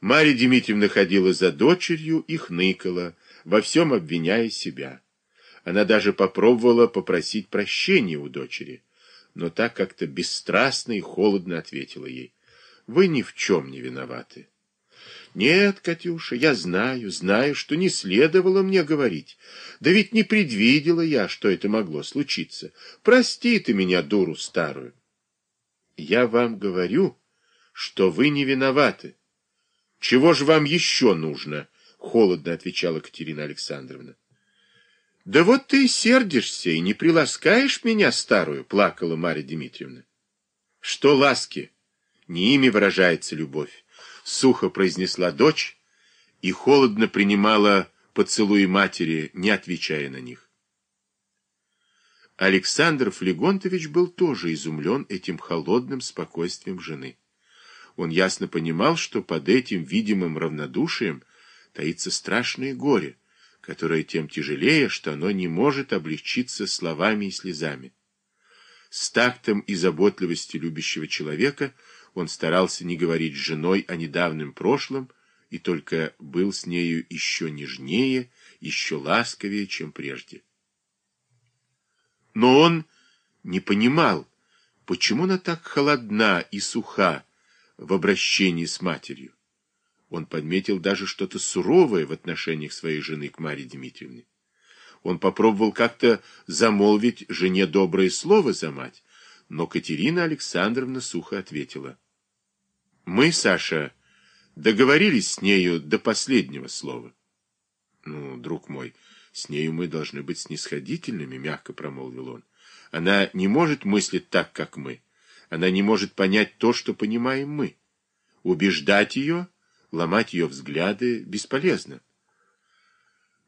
Марья Дмитриевна ходила за дочерью и хныкала, во всем обвиняя себя. Она даже попробовала попросить прощения у дочери, но так как-то бесстрастно и холодно ответила ей. «Вы ни в чем не виноваты». «Нет, Катюша, я знаю, знаю, что не следовало мне говорить. Да ведь не предвидела я, что это могло случиться. Прости ты меня, дуру старую». «Я вам говорю, что вы не виноваты. Чего же вам еще нужно?» — холодно отвечала Катерина Александровна. «Да вот ты и сердишься, и не приласкаешь меня, старую», — плакала Марья Дмитриевна. «Что ласки? Не ими выражается любовь», — сухо произнесла дочь и холодно принимала поцелуи матери, не отвечая на них. Александр Флегонтович был тоже изумлен этим холодным спокойствием жены. Он ясно понимал, что под этим видимым равнодушием таится страшное горе, которое тем тяжелее, что оно не может облегчиться словами и слезами. С тактом и заботливостью любящего человека он старался не говорить с женой о недавнем прошлом и только был с нею еще нежнее, еще ласковее, чем прежде. Но он не понимал, почему она так холодна и суха в обращении с матерью. Он подметил даже что-то суровое в отношениях своей жены к Марье Дмитриевне. Он попробовал как-то замолвить жене доброе слово за мать, но Катерина Александровна сухо ответила. «Мы, Саша, договорились с нею до последнего слова». «Ну, друг мой, с нею мы должны быть снисходительными», — мягко промолвил он. «Она не может мыслить так, как мы. Она не может понять то, что понимаем мы. Убеждать ее...» ломать ее взгляды бесполезно.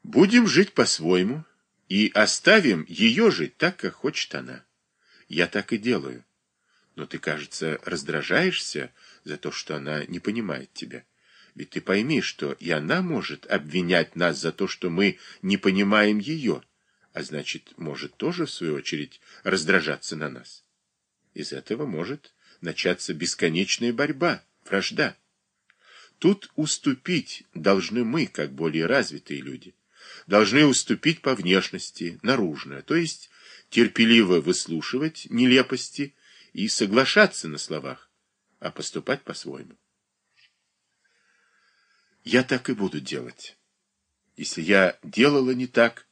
Будем жить по-своему и оставим ее жить так, как хочет она. Я так и делаю. Но ты, кажется, раздражаешься за то, что она не понимает тебя. Ведь ты пойми, что и она может обвинять нас за то, что мы не понимаем ее, а значит, может тоже, в свою очередь, раздражаться на нас. Из этого может начаться бесконечная борьба, вражда. Тут уступить должны мы, как более развитые люди. Должны уступить по внешности, наружно, то есть терпеливо выслушивать нелепости и соглашаться на словах, а поступать по-своему. Я так и буду делать. Если я делала не так,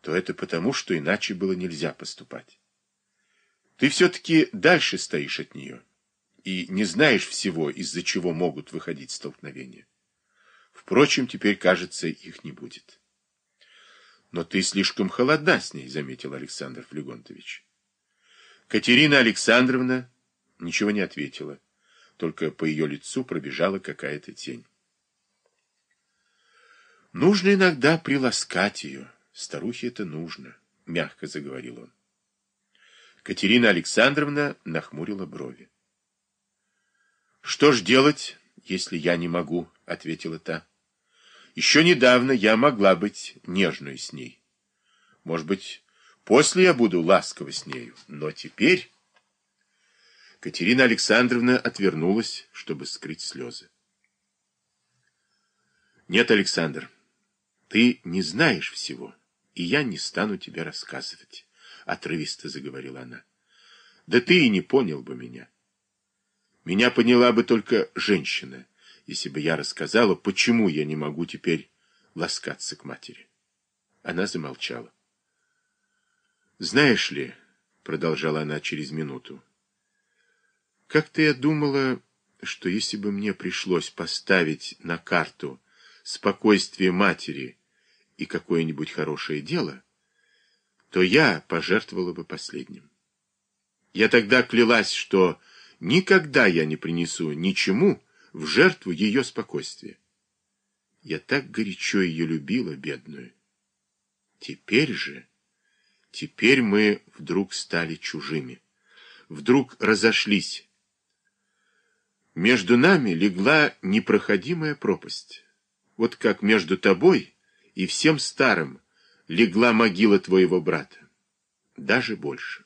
то это потому, что иначе было нельзя поступать. Ты все-таки дальше стоишь от нее и не знаешь всего, из-за чего могут выходить столкновения. Впрочем, теперь, кажется, их не будет. Но ты слишком холодна с ней, заметил Александр Флегонтович. Катерина Александровна ничего не ответила, только по ее лицу пробежала какая-то тень. Нужно иногда приласкать ее. Старухе это нужно, мягко заговорил он. Катерина Александровна нахмурила брови. «Что ж делать, если я не могу?» — ответила та. «Еще недавно я могла быть нежной с ней. Может быть, после я буду ласково с нею, но теперь...» Катерина Александровна отвернулась, чтобы скрыть слезы. «Нет, Александр, ты не знаешь всего, и я не стану тебе рассказывать», — отрывисто заговорила она. «Да ты и не понял бы меня». Меня поняла бы только женщина, если бы я рассказала, почему я не могу теперь ласкаться к матери. Она замолчала. «Знаешь ли, — продолжала она через минуту, — как-то я думала, что если бы мне пришлось поставить на карту спокойствие матери и какое-нибудь хорошее дело, то я пожертвовала бы последним. Я тогда клялась, что Никогда я не принесу ничему в жертву ее спокойствия. Я так горячо ее любила, бедную. Теперь же, теперь мы вдруг стали чужими, вдруг разошлись. Между нами легла непроходимая пропасть. Вот как между тобой и всем старым легла могила твоего брата. Даже больше.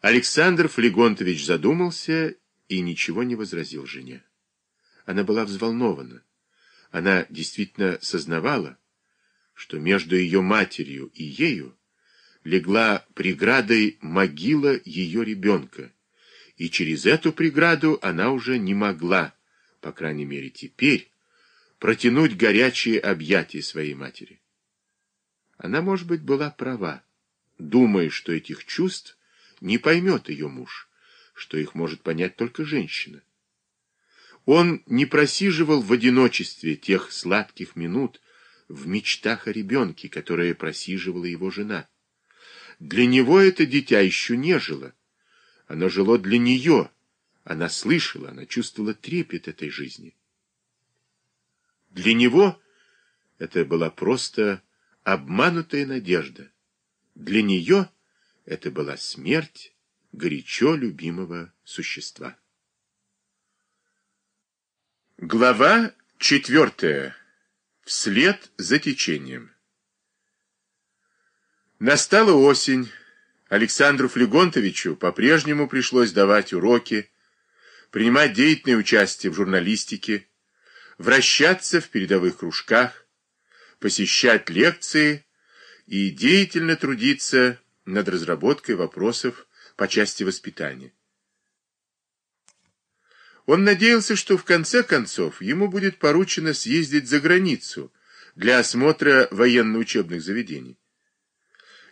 Александр Флегонтович задумался и ничего не возразил жене. она была взволнована. Она действительно сознавала, что между ее матерью и ею легла преградой могила ее ребенка, и через эту преграду она уже не могла, по крайней мере теперь, протянуть горячие объятия своей матери. Она, может быть, была права, думая, что этих чувств не поймет ее муж, что их может понять только женщина. Он не просиживал в одиночестве тех сладких минут в мечтах о ребенке, которые просиживала его жена. Для него это дитя еще не жило. Оно жило для нее. Она слышала, она чувствовала трепет этой жизни. Для него это была просто обманутая надежда. Для нее это была смерть горячо любимого существа. Глава четвертая. Вслед за течением. Настала осень. Александру Флегонтовичу по-прежнему пришлось давать уроки, принимать деятельное участие в журналистике, вращаться в передовых кружках, посещать лекции и деятельно трудиться над разработкой вопросов по части воспитания. Он надеялся, что в конце концов ему будет поручено съездить за границу для осмотра военно-учебных заведений.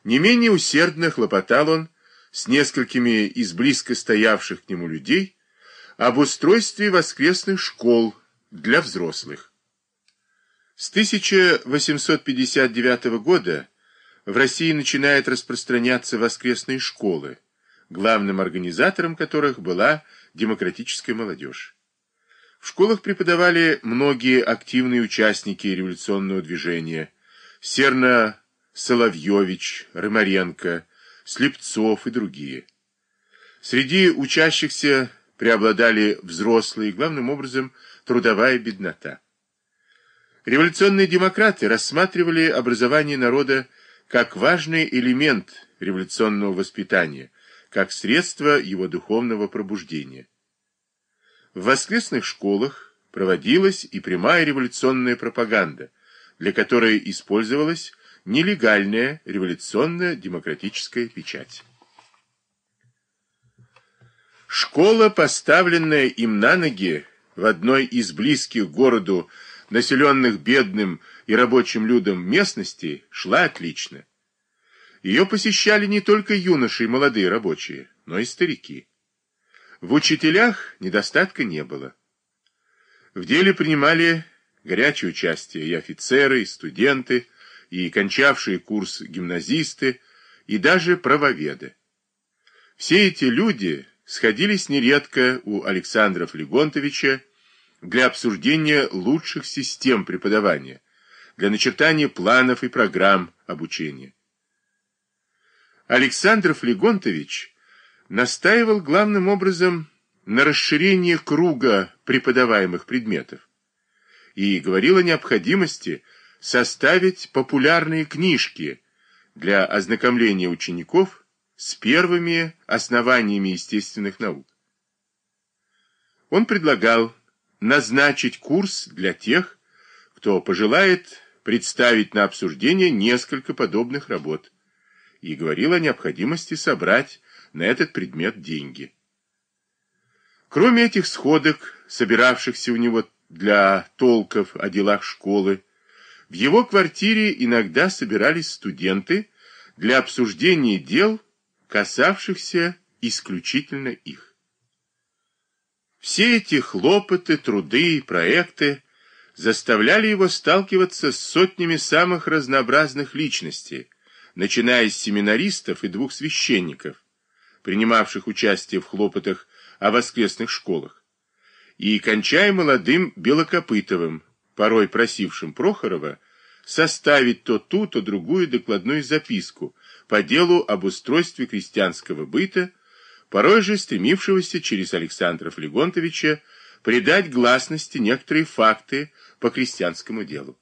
Не менее усердно хлопотал он с несколькими из близко стоявших к нему людей об устройстве воскресных школ для взрослых. С 1859 года в России начинает распространяться воскресные школы, главным организатором которых была демократическая молодежь. В школах преподавали многие активные участники революционного движения. Серна Соловьевич, Рымаренко, Слепцов и другие. Среди учащихся преобладали взрослые, главным образом трудовая беднота. Революционные демократы рассматривали образование народа как важный элемент революционного воспитания, как средство его духовного пробуждения. В воскресных школах проводилась и прямая революционная пропаганда, для которой использовалась нелегальная революционная демократическая печать. Школа, поставленная им на ноги в одной из близких городу, населенных бедным и рабочим людом местностей, шла отлично. Ее посещали не только юноши и молодые рабочие, но и старики. В учителях недостатка не было. В деле принимали горячее участие и офицеры, и студенты, и кончавшие курс гимназисты, и даже правоведы. Все эти люди сходились нередко у Александра Флегонтовича для обсуждения лучших систем преподавания, для начертания планов и программ обучения. Александр Флегонтович настаивал главным образом на расширении круга преподаваемых предметов и говорил о необходимости составить популярные книжки для ознакомления учеников с первыми основаниями естественных наук. Он предлагал назначить курс для тех, кто пожелает представить на обсуждение несколько подобных работ, и говорил о необходимости собрать на этот предмет деньги. Кроме этих сходок, собиравшихся у него для толков о делах школы, в его квартире иногда собирались студенты для обсуждения дел, касавшихся исключительно их. Все эти хлопоты, труды и проекты заставляли его сталкиваться с сотнями самых разнообразных личностей, начиная с семинаристов и двух священников, принимавших участие в хлопотах о воскресных школах, и кончая молодым Белокопытовым, порой просившим Прохорова составить то ту, то другую докладную записку по делу об устройстве крестьянского быта, порой же стремившегося через Александра Флегонтовича придать гласности некоторые факты по крестьянскому делу.